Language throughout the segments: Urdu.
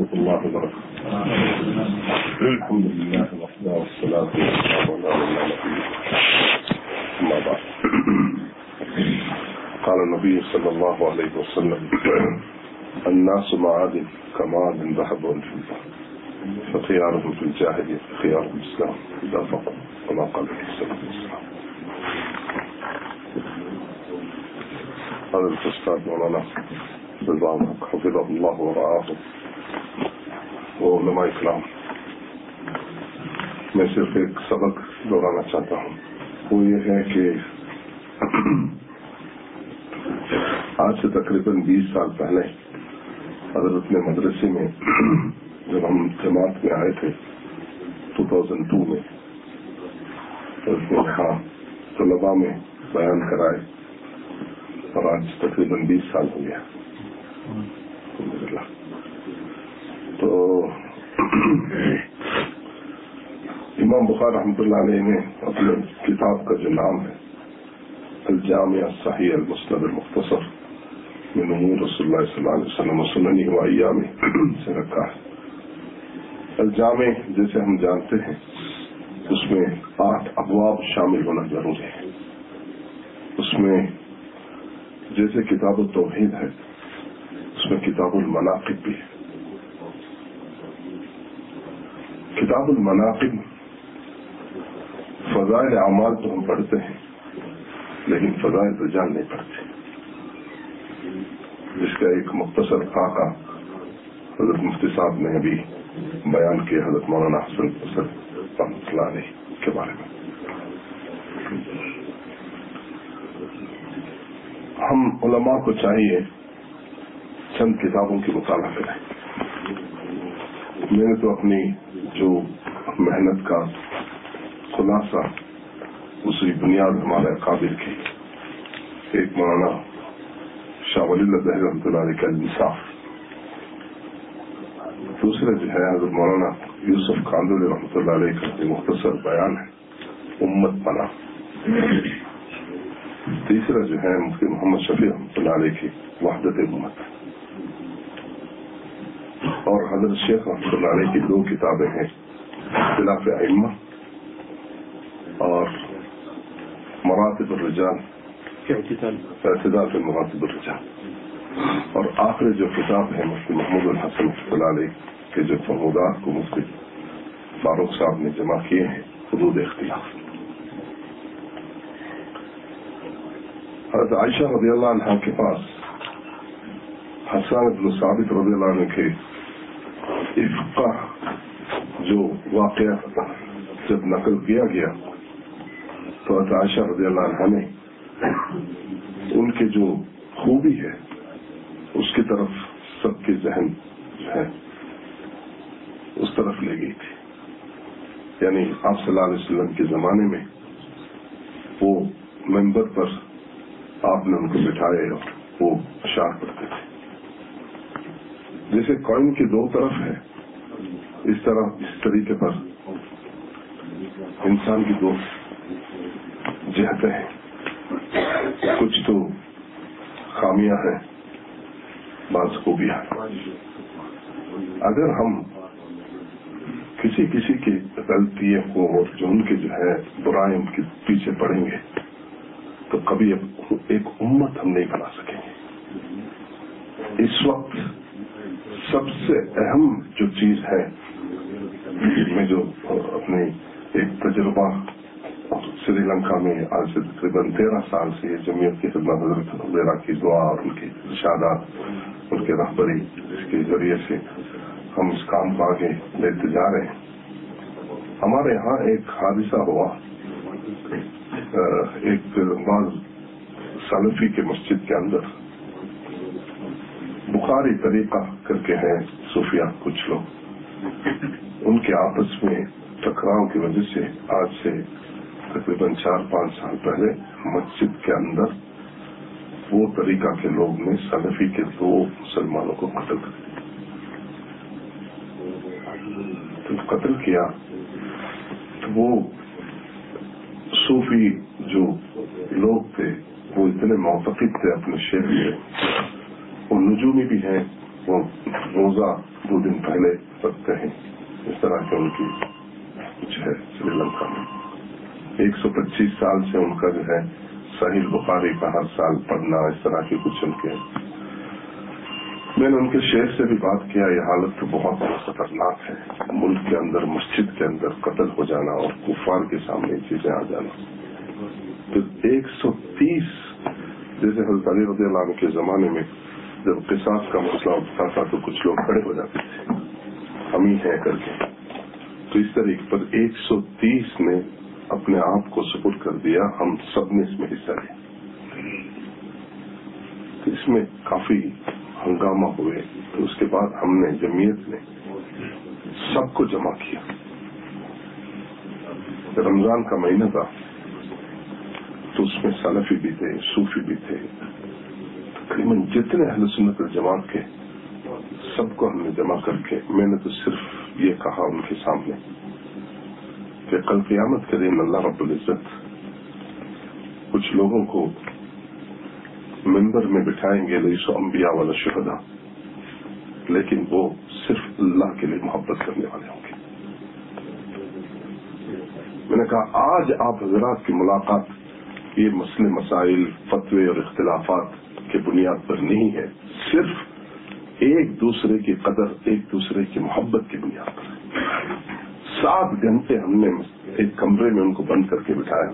الله وبركاته. الحمد لله وحده والصلاة والسلام على نبينا أما بعد. قال النبي صلى الله عليه وسلم الناس معادن كمعادن ذهب والفضة فخيارهم في الجاهلية خيارهم الإسلام إذا فقط كما قال عليه الصلاة والسلام هذا الأستاذ مولانا رضا حفظه الله ورعاه. وہ علماء اسلام میں صرف ایک سبق دہرانا چاہتا ہوں۔ وہ یہ ہے کہ آج سے تقریباً بیس سال پہلے حضرت نے مدرسے میں جب ہم جماعت میں آئے تھے ٹو تھاؤزینڈ ٹو میں حضرت نے یہاں طلبا میں بیان کرائے، اور آج تقریباً بیس سال ہو گیا۔ الحمد للہ تو امام بخار رحمۃ اللہ علیہ نے اپنے کتاب کا جو نام ہے، الجامع صحیح المسند المختصر میں نمور رسول اللہ صلی اللہ علیہ وسلم سننی ہوا میں سے رکھا ہے۔ الجامع جیسے ہم جانتے ہیں، اس میں آٹھ ابواب شامل ہونا ضروری ہے۔ اس میں جیسے کتاب التوحید ہے، اس میں کتاب المناقب بھی ہے۔ کتاب المناقب فضائل اعمال تو ہم پڑھتے ہیں، لیکن فضائل رجال نہیں پڑھتے۔ جس کا ایک مختصر خاکہ حضرت مفتی صاحب نے ابھی بیان کیا، حضرت مولانا حسن حسن رحمۃ کے بارے میں۔ ہم علماء کو چاہیے چند کتابوں کی مطالعہ کریں۔ میں نے تو اپنی جو محنت کا خلاصہ اسی بنیاد ہمارے قابل کی۔ ایک مولانا شاہ ولی اللہ رحمۃ اللہ علیہ کا انصاف دوسرے جو ہے، حضرت مولانا یوسف خاندل رحمۃ اللہ علیہ کا مختصر بیان ہے، امت پنا تیسرا جو ہے، مفتی محمد شفیع رحمۃ اللہ علیہ کی وحدت امت۔ اور حضرت شیخ رحمۃ اللہ علیہ کی دو کتابیں ہیں خلاف ائمہ اور مراتب الرجال۔ مراتب الرجال۔ اور آخری جو کتاب ہے مفتی محمود الحسن اللہ علیہ کے جو فرمودات کو مفتی فاروق صاحب نے جمع کیے ہیں حدود اختلاف۔ حضرت عائشہ رضی اللہ عنہ کے پاس حسان ابن ثابت رضی اللہ عنہ کے افقا جو واقعہ جب نقل کیا گیا تو عائشہ رضی اللہ عنہ نے ان کے جو خوبی ہے، اس کی طرف سب کے ذہن ہے، اس طرف لے گئی تھی۔ یعنی آپ صلی اللہ علیہ وسلم کے زمانے میں وہ ممبر پر آپ نے ان کو بٹھائے اور وہ اشار کرتے تھے۔ جیسے کوئن کی دو طرف ہے۔ اس طرح، اس طریقے پر انسان کی دو جہتیں ہیں۔ کچھ تو خامیاں ہیں، بعض خوبیاں اگر ہم کسی کسی کی غلطی کو اور جو ان کے جو ہے، برائے ان کے پیچھے پڑیں گے، تو کبھی ایک امت ہم نہیں بنا سکیں گے۔ اس وقت سب سے اہم جو چیز ہے، میں جو اپنے ایک تجربہ سری لنکا میں آج سے تقریباً تیرہ سال سے جمعیت کی خدمت حضرت وغیرہ کی دعا اور ان کی ارشادات، ان کے رہبری جس کے ذریعے سے ہم اس کام کو آگے لیتے جا رہے ہیں۔ ہمارے یہاں ایک حادثہ ہوا۔ ایک بعض سلفی کے مسجد کے اندر۔ بخاری طریقہ کر کے ہیں صوفیہ کچھ لوگ۔ ان کے آپس میں ٹکراؤ کی وجہ سے آج سے تقریباً چار پانچ سال پہلے مسجد کے اندر وہ طریقہ کے لوگ نے سلفی کے دو مسلمانوں کو قتل کر دیا۔ قتل کیا تو وہ صوفی جو لوگ تھے وہ اتنے معتقد تھے اپنے شہر میں نجومی بھی ہیں۔ وہ روزہ دو دن پہلے رکھتے ہیں۔ اس طرح کے ان کی کچھ ہے۔ سری لنکا میں ایک سو پچیس سال سے ان کا جو ہے صحیح بخاری کا ہر سال پڑھنا، اس طرح کی کچھ ان کے۔ میں نے ان کے شہر سے بھی بات کیا، یہ حالت تو بہت خطرناک ہے۔ ملک کے اندر، مسجد کے اندر قتل ہو جانا اور کفار کے سامنے چیزیں آ جانا۔ تو ایک سو تیس، جیسے حضرت علی رضی اللہ عنہ کے زمانے میں جب قصاص کا مسئلہ اٹھتا تھا تو کچھ لوگ کھڑے ہو جاتے تھے۔ ہم ہی ہیں کر کے۔ تو اس طریقے پر ایک سو تیس نے اپنے آپ کو سپر کر دیا۔ ہم سب نے اس میں حصہ لیا۔ تو اس میں کافی ہنگامہ ہوئے۔ تو اس کے بعد ہم نے جمعیت نے سب کو جمع کیا۔ رمضان کا مہینہ تھا۔ تو اس میں سلفی بھی تھے، صوفی بھی تھے۔ تقریباً جتنے اہل سنت جماعت کے سب کو ہم نے جمع کر کے میں نے تو صرف یہ کہا ان کے سامنے کہ کل قیامت کے دن اللہ رب العزت کچھ لوگوں کو ممبر میں بٹھائیں گے سو انبیاء والا شہدا لیکن وہ صرف اللہ کے لیے محبت کرنے والے ہوں گے۔ میں نے کہا، آج آپ حضرات کی ملاقات، یہ مسئلے، مسائل، فتوے اور اختلافات کی بنیاد پر نہیں ہے، صرف ایک دوسرے کی قدر، ایک دوسرے کی محبت کی بنیاد پر۔ سات گھنٹے ہم نے ایک کمرے میں ان کو بند کر کے بٹھایا۔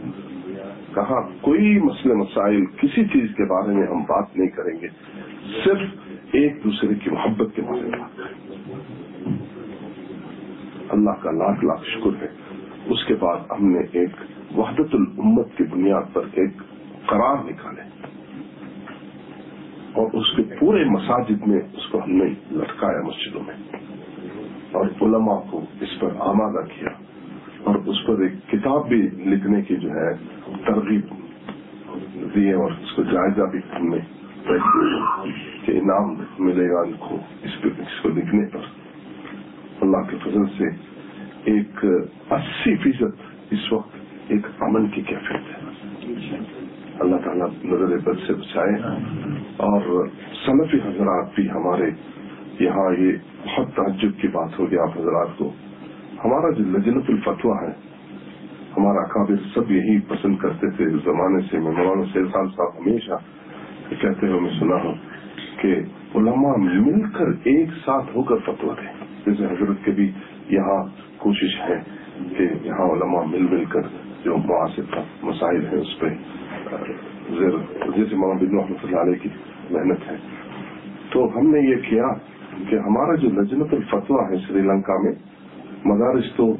کہا، کوئی مسئلے مسائل، کسی چیز کے بارے میں ہم بات نہیں کریں گے، صرف ایک دوسرے کی محبت کے بارے میں بات کریں اللہ کا لاکھ لاکھ شکر ہے۔ اس کے بعد ہم نے ایک وحدت الامت کی بنیاد پر ایک قرار نکالے۔ اور اس کے پورے مساجد میں اس کو ہم نے لٹکایا مسجدوں میں۔ اور علماء کو اس پر آمادہ کیا۔ اور اس پر ایک کتاب بھی لکھنے کی جو ہے ترغیب دیے اور اس کو جائزہ بھی ہم نے کہ انعام ملے گا ان کو اس کو لکھنے پر۔ اللہ کے فضل سے ایک اسی فیصد اس وقت ایک امن کی کیفیت ہے۔ اللہ تعالیٰ نظر بد سے بچائے۔ اور صنفی حضرات بھی ہمارے یہاں یہ بہت تعجب کی بات ہوگی آپ حضرات کو۔ ہمارا جو لجنت الفتوا ہے، ہمارا قابل سب یہی پسند کرتے تھے اس زمانے سے۔ میں مولانا سیل صاحب صاحب ہمیشہ کہتے ہوئے میں سنا ہوں کہ علماء مل کر ایک ساتھ ہو کر فتوا دیں۔ جیسے حضرت کے بھی یہاں کوشش ہے کہ یہاں علماء مل مل کر جو معاصر مسائل ہیں، اس پہ جیسے مولانا بن رحمۃ اللہ علیہ کی محنت ہے۔ تو ہم نے یہ کیا کہ ہمارا جو لجنت الفتوا ہے سری لنکا میں، مدارس تو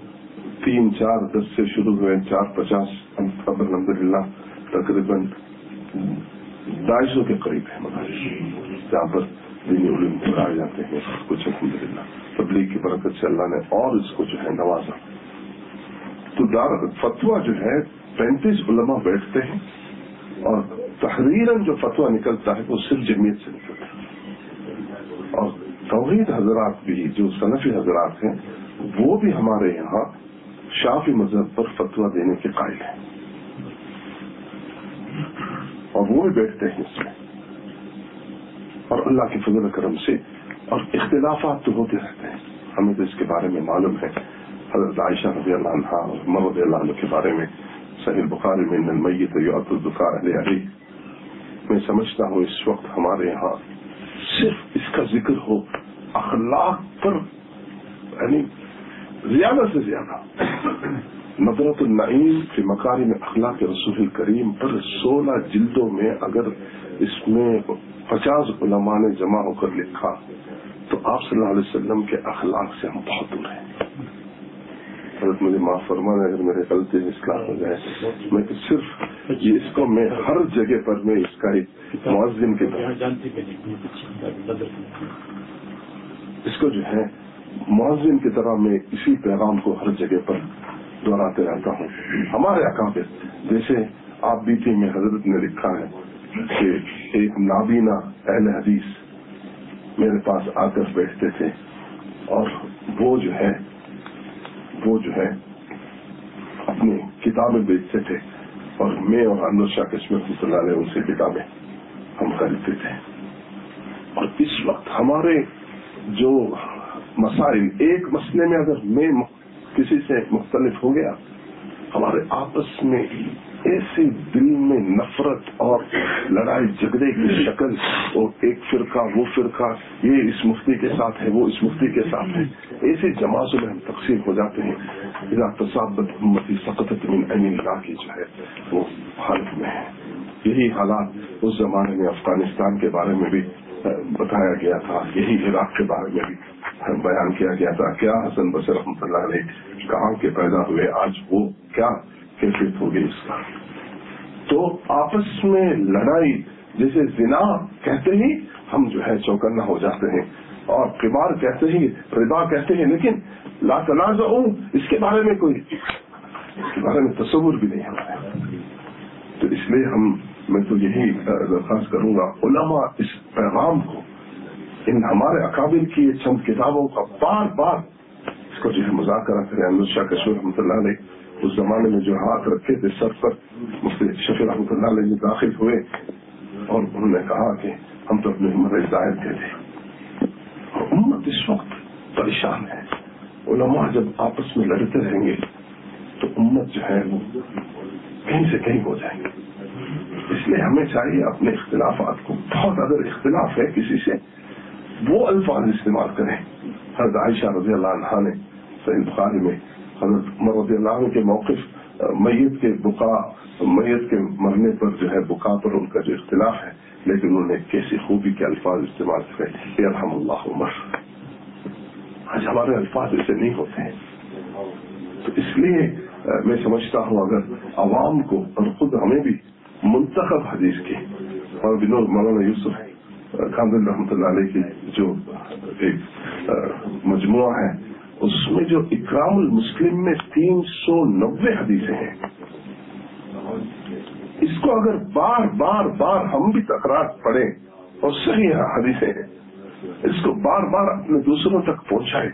تین، چار، دس سے شروع ہوئے، چار، پچاس الحمد للہ تقریباً ڈھائی سو کے قریب ہے مدارس۔ جہاں پر دینی علوم پڑھائے جاتے ہیں کچھ الحمد للہ تبلیغ کی برکت سے اللہ نے اور اس کو جو ہے نوازا۔ تو دار فتوا جو ہے، پینتیس علماء بیٹھتے ہیں اور تحریر جو فتوا نکلتا ہے، وہ صرف جمعیت سے نکلتا ہے۔ اور توحید حضرات بھی، جو صنفی حضرات ہیں، وہ بھی ہمارے یہاں شافی مذہب پر فتوا دینے کے قائل ہیں۔ اور وہ بھی بیٹھتے ہیں اس میں۔ اور اللہ کے فضل کرم سے اور اختلافات تو ہوتے رہتے ہیں۔ ہمیں تو اس کے بارے میں معلوم ہے۔ حضرت عائشہ رضی اللہ عنہ اور محمد اللہ عنہ کے بارے میں صحیح بخاری میں نلمیت یوت الدفاع علیہ۔ علی میں سمجھتا ہوں اس وقت ہمارے یہاں صرف اس کا ذکر ہو اخلاق پر یعنی زیادہ سے زیادہ۔ نظرت النعیم کے مکاری میں اخلاق رسول کریم پر سولہ جلدوں میں اگر اس میں پچاس علماء نے جمع ہو کر لکھا، تو آپ صلی اللہ علیہ وسلم کے اخلاق سے ہم بہت دور ہیں۔ حضرت مجھے معاف فرمانا اگر میرے غلطی اصلاح ہو جائے میں صرف یہ اس کو میں ہر جگہ پر میں اس کا ایک معذم کے اس کو جو ہے معذم کی طرح میں اسی پیغام کو ہر جگہ پر دہراتے رہتا ہوں۔ ہمارے اکابر جیسے آپ بھی تھی میں حضرت نے لکھا ہے کہ ایک نابینا اہل حدیث میرے پاس آ کر بیٹھتے تھے اور وہ جو ہے وہ جو ہے اپنی کتابیں بیچتے تھے اور میں اور انور شاہ کشمیر اللہ علیہ ان سے کتابیں ہم خریدتے تھے۔ اور اس وقت ہمارے جو مسائل، ایک مسئلے میں اگر میں کسی سے مختلف ہو گیا، ہمارے آپس میں ایسے دل میں نفرت اور لڑائی، جھگڑے کی شکل اور ایک فرقہ، وہ فرقہ، یہ اس مفتی کے ساتھ ہے، وہ اس مفتی کے ساتھ ہے۔ ایسے جماعتوں میں ہم تقسیم ہو جاتے ہیں۔ تصابت من عین اللہ کی جو ہے، وہ حالت میں ہے۔ یہی حالات اس زمانے میں افغانستان کے بارے میں بھی بتایا گیا تھا، یہی عراق کے بارے میں بھی بیان کیا گیا تھا۔ کیا حسن بصر رحمۃ اللہ علیہ کہاں کے پیدا ہوئے؟ آج وہ کیا کیفیت ہوگی اس کا تو آپس میں لڑائی جیسے زنا کہتے ہی ہم جو ہے چوکنا ہو جاتے ہیں، اور کبار کہتے ہی، ربا کہتے ہیں، لیکن لا تنازع اس کے بارے میں کوئی، اس کے بارے میں تصور بھی نہیں ہمارے تو اس لیے ہم، میں تو یہی درخواست کروں گا، علماء اس پیغام کو، ان ہمارے اکابر کی چند کتابوں کا بار بار اس کو جو ہے مذاکرہ کریں۔ امرت شاہ کشور رحمۃ اللہ علیہ اس زمانے میں جو ہاتھ رکھے تھے سر پر، مفتی شفیع رحمۃ اللہ علیہ داخل ہوئے، اور انہوں نے کہا کہ ہم تو اپنی عمر ظاہر کے تھے اور امت اس وقت پریشان ہے۔ علماء جب آپس میں لڑتے رہیں گے، تو امت جو ہے وہ کہیں سے کہیں ہو جائیں گے اس لیے ہمیں چاہیے اپنے اختلافات کو، بہت اگر اختلاف ہے کسی سے، وہ الفاظ استعمال کریں۔ حضرت عائشہ رضی اللہ عنہ نے صحیح بخاری میں حضرت عمر رضی اللہ عنہ کے موقف، میت کے بقا، میت کے مرنے پر جو ہے بقا پر ان کا جو اختلاف ہے، لیکن انہوں نے کیسی خوبی کے الفاظ استعمال کرے الحم اللہ عمر۔ آج ہمارے الفاظ ایسے نہیں ہوتے ہیں۔ تو اس لیے میں سمجھتا ہوں اگر عوام کو اور خود ہمیں بھی منتخب حدیث کی اور بنور مولانا یوسف کامل رحمۃ اللہ علیہ کی جو ایک مجموعہ ہے اس میں جو اکرام المسلم میں تین سو نبے حدیثیں ہیں۔ اس کو اگر بار بار بار ہم بھی تکرار پڑھیں اور صحیح حدیثیں ہیں، اس کو بار بار اپنے دوسروں تک پہنچائے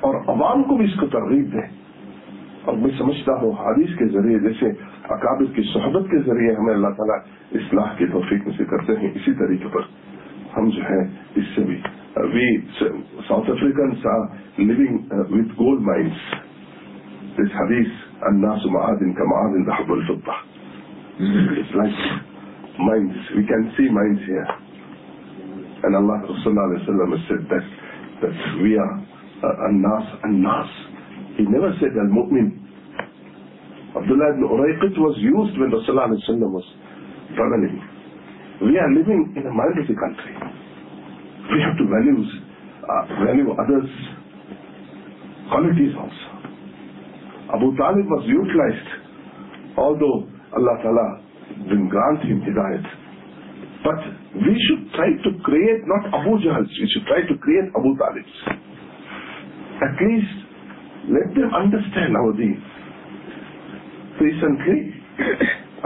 اور عوام کو بھی اس کو ترغیب دیں۔ اور میں سمجھتا ہوں حادث کے ذریعے، جیسے اکابر کی صحبت کے ذریعے ہمیں اللہ تعالیٰ اصلاح کی توفیق سے کرتے ہیں، اسی طریقے پر ہم جو ہے اس سے بھی we South Africans are living with gold mines this حدیث الناس معادن كمعادن ذهب والفضة it's like mines we can see mines here and Allah Rasulullah sallallahu alaihi said that that we are uh, الناس الناس he never said al-mu'min Abdullah ibn Urayqit was used when Rasulullah sallallahu was traveling we are living in a minority country we have to values, uh, value others' qualities also. Abu Talib was utilized, although Allah Ta'ala didn't grant him hidayat. But we should try to create not Abu Jahals, we should try to create Abu Talibs. At least let them understand our deen. Recently,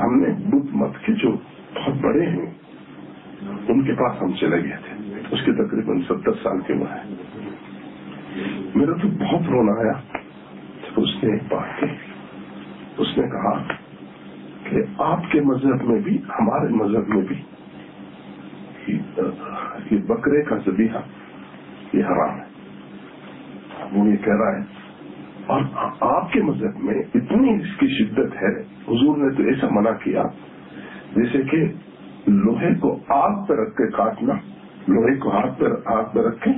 ہم نے بدھ مت کے جو بہت بڑے ہیں، ان کے پاس ہم چلے گئے تھے۔ اس کے تقریباً ستر سال کے عمر ہے۔ میرا تو بہت رونا آیا۔ اس نے ایک بات کی اس نے کہا کہ آپ کے مذہب میں بھی، ہمارے مذہب میں بھی، یہ بکرے کا زبیحہ یہ حرام ہے۔ وہ یہ کہہ رہا ہے اور آپ کے مذہب میں اتنی اس کی شدت ہے، حضور نے تو ایسا منع کیا جیسے کہ لوہے کو آگ پہ رکھ کے کاٹنا، لوہے کو ہاتھ پہ آگ پہ رکھے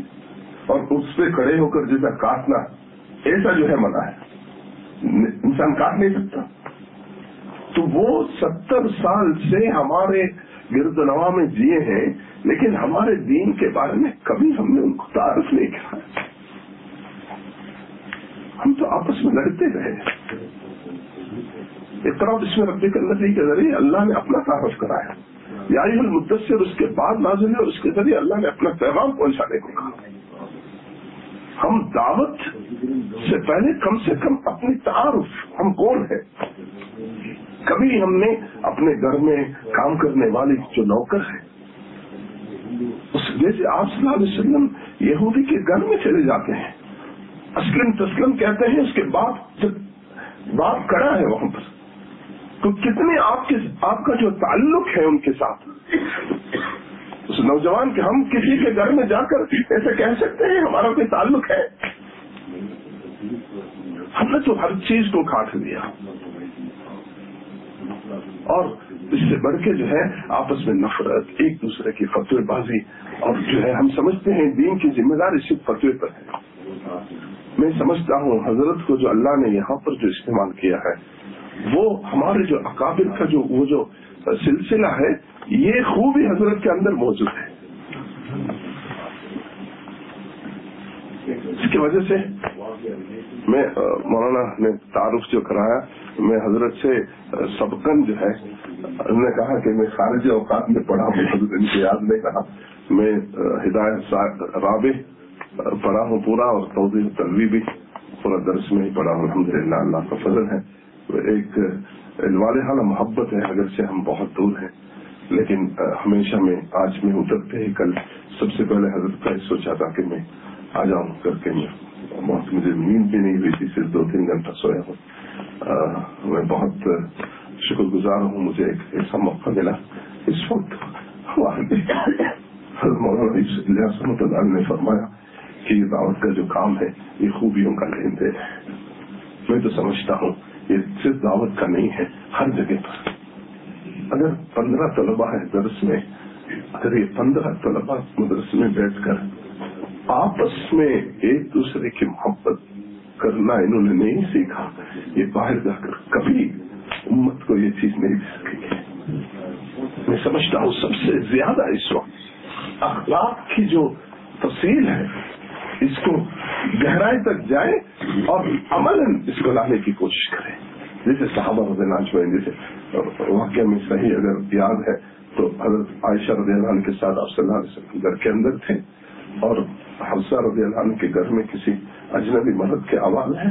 اور اس پہ کڑے ہو کر جیسا کاٹنا، ایسا جو ہے منع ہے۔ انسان کاٹ نہیں سکتا۔ تو وہ ستر سال سے ہمارے گرد نوا میں جیے ہیں، لیکن ہمارے دین کے بارے میں کبھی ہم نے ان کو تعارف نہیں کیا۔ ہم تو آپس میں لڑتے رہے ایک طرف اس میں ربی کرنے کے ذریعے اللہ نے اپنا تعارف کرایا۔ یا مدثر اس کے بعد نازل ہے اس کے ذریعے اللہ نے اپنا پیغام پہنچانے کو کہا۔ ہم دعوت سے پہلے کم سے کم اپنی تعارف، ہم کون ہیں؟ کبھی ہم نے اپنے گھر میں کام کرنے والے جو نوکر ہیں، اس جیسے آپ صلی اللہ علیہ وسلم یہودی کے گھر میں چلے جاتے ہیں۔ اسلم تسلم کہتے ہیں، اس کے بعد جب باپ کڑا ہے وہاں پر، تو کتنے آپ کے، آپ کا جو تعلق ہے ان کے ساتھ؟ اس نوجوان کے ہم کسی کے گھر میں جا کر ایسے کہہ سکتے ہیں، ہمارا کوئی تعلق ہے؟ ہم نے تو ہر چیز کو کاٹ دیا۔ اور اس سے بڑھ کے جو ہے، آپس میں نفرت، ایک دوسرے کی فتوی بازی، اور جو ہے، ہم سمجھتے ہیں دین کی ذمہ داری صرف فتوی پر ہے۔ میں سمجھتا ہوں حضرت کو جو اللہ نے یہاں پر جو استعمال کیا ہے، وہ ہمارے جو اکابر کا جو وہ جو سلسلہ ہے، یہ خوبی حضرت کے اندر موجود ہے۔ اس کی وجہ سے میں مولانا نے تعارف جو کرایا، میں حضرت سے سبکن جو ہے، انہوں نے کہا کہ میں خارج اوقات میں پڑھا ہوں، حضرت ان کی یاد نے کہا میں ہدایت رابع پڑھا ہوں پورا اور توضیح تلوی بھی پورا درس میں ہی پڑھا ہوں الحمد للہ اللہ کا فضل ہے۔ ایک حال محبت ہے اگر سے ہم بہت دور ہیں، لیکن ہمیشہ میں آج میں اترتے ہی کل سب سے پہلے حضرت کا سوچا تھا کہ میں آ جاؤں کر کے میں بہت مجھے نیند بھی نہیں ہوئی تھی، صرف دو تین گھنٹہ سویا ہوں۔ میں بہت شکر گزار ہوں، مجھے ایک ایسا موقع ملا۔ اس وقت مولانا نے فرمایا کہ یہ دعوت کا جو کام ہے، یہ خوبیوں کا لین دین ہے۔ میں تو سمجھتا ہوں، یہ صرف دعوت کا نہیں ہے، ہر جگہ پر۔ اگر پندرہ طلبا ہے درس میں، اگر یہ پندرہ طلبا مدرس میں بیٹھ کر آپس میں ایک دوسرے کی محبت کرنا انہوں نے نہیں سیکھا، یہ باہر جا کر کبھی امت کو یہ چیز نہیں دے سکے گی۔ میں سمجھتا ہوں سب سے زیادہ اس وقت اخلاق کی جو تفصیل ہے اس کو گہرائی تک جائے اور عمل اس کو لانے کی کوشش کرے۔ جیسے صحابہ رضی اللہ عنہ جیسے واقعہ میں صحیح اگر یاد ہے، تو حضرت عائشہ رضی اللہ عنہ کے ساتھ آپ صلی اللہ علیہ وسلم گھر کے اندر تھے اور حفصہ رضی اللہ عنہ کے گھر میں کسی اجنبی مرد کے آواز ہے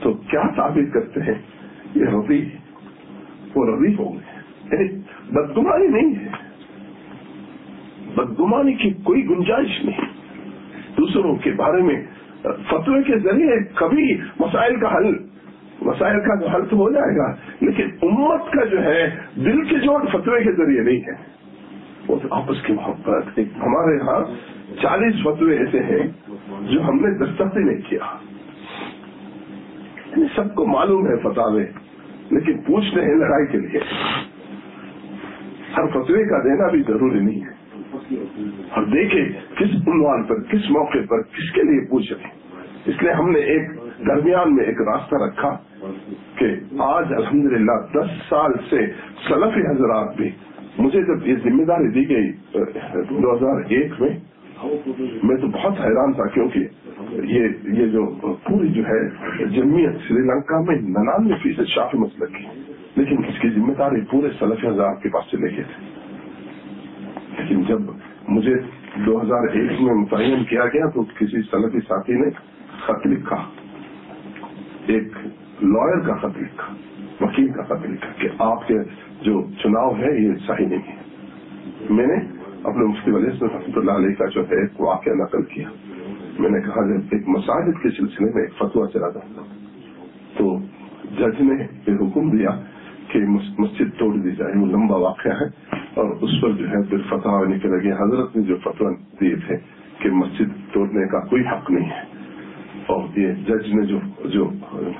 تو کیا تعبیر کرتے ہیں؟ یہ ربی، وہ ربی ہو گئے۔ یعنی بدگمانی نہیں ہے۔ بدگمانی کی کوئی گنجائش نہیں۔ دوسروں کے بارے میں، فتوے کے ذریعے کبھی مسائل کا حل، مسائل کا جو حل تو ہو جائے گا، لیکن امت کا جو ہے، دل کے جوڑ فتوے کے ذریعے نہیں ہے۔ وہ تو آپس کی محبت۔ ایک ہمارے یہاں چالیس فتوے ایسے ہیں جو ہم نے دستخط نہیں کیا۔ یعنی سب کو معلوم ہے فتوے، لیکن پوچھتے ہیں لڑائی کے لیے۔ ہر فتوے کا دینا بھی ضروری نہیں ہے۔ اور دیکھیں کس عنوان پر، کس موقع پر، کس کے لیے پوچھ رہے اس لیے ہم نے ایک درمیان میں ایک راستہ رکھا کہ آج الحمدللہ دس سال سے سلفی حضرات بھی مجھے جب یہ ذمہ داری دی گئی دو ہزار ایک میں میں تو بہت حیران تھا کیونکہ یہ یہ جو پوری جو ہے جمعیت سری لنکا میں ننانوے فیصد شافی مسئلہ کی، لیکن اس کی ذمہ داری پورے سلفی حضرات کے پاس چلے گئے تھے۔ لیکن جب مجھے دو ہزار ایک میں متعین کیا گیا تو کسی سلفی ساتھی نے خط لکھا۔ ایک لائر کا خط لکھا، وکیل کا خط لکھا کہ آپ کے جو چناؤ ہے یہ صحیح نہیں ہے۔ میں نے اپنے مفتی ولی رحمۃ اللہ علیہ کا جو ہے ایک واقعہ نقل کیا۔ میں نے کہا، جب ایک مساجد کے سلسلے میں ایک فتوا چلا تھا، تو جج نے یہ حکم دیا کہ مسجد توڑ دی جائے، وہ لمبا واقعہ ہے۔ اور اس پر جو ہے پھر فتح نکل لگے۔ حضرت نے جو فتح دیے تھے کہ مسجد توڑنے کا کوئی حق نہیں ہے، اور یہ جج نے جو جو